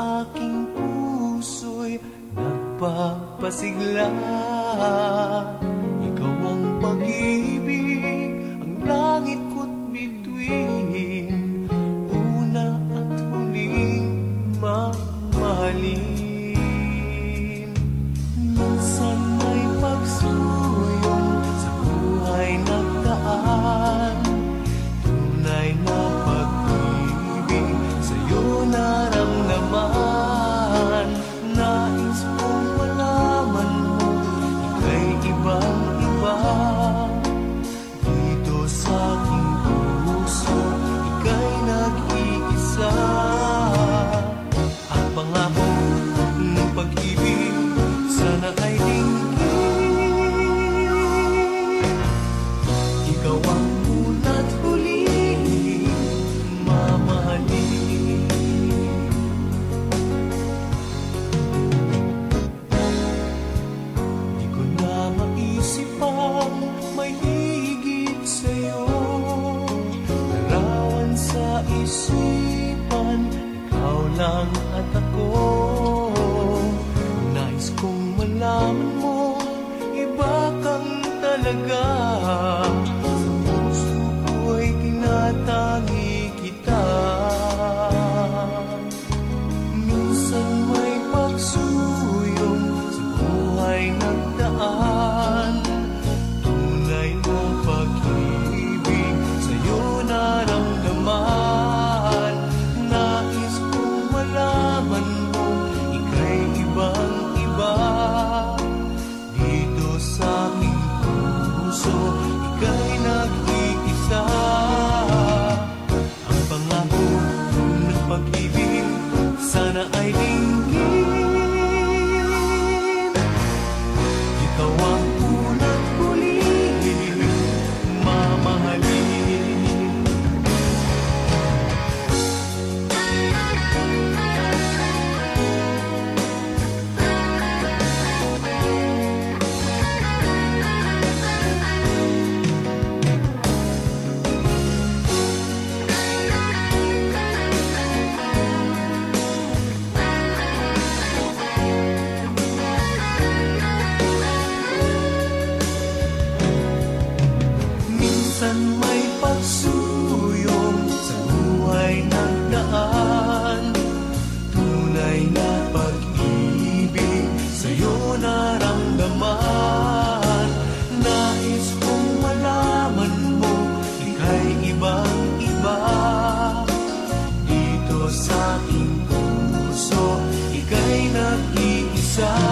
aking puso'y nagpapasigla. Ikaw ang pag-ibig isipan Ikaw lang at ako. Nais kong malaman mo Iba kang talaga. Puso ko'y kita. Minsan pagbibig sun.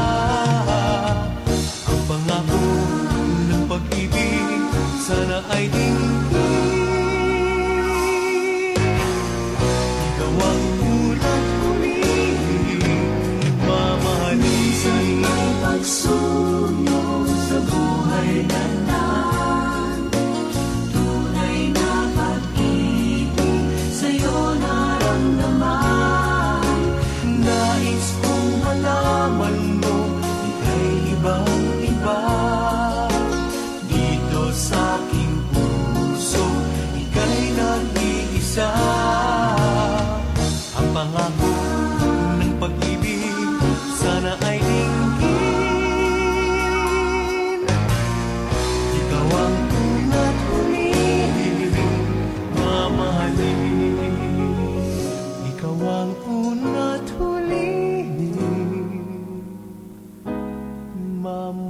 Um.